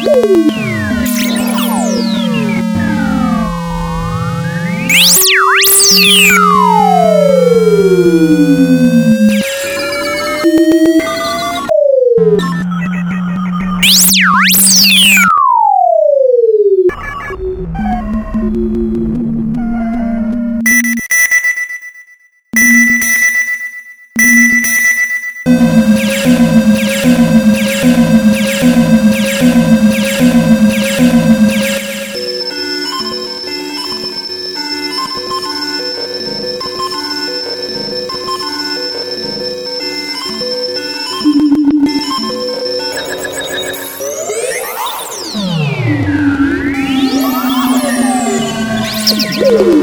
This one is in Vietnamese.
you. Yeah!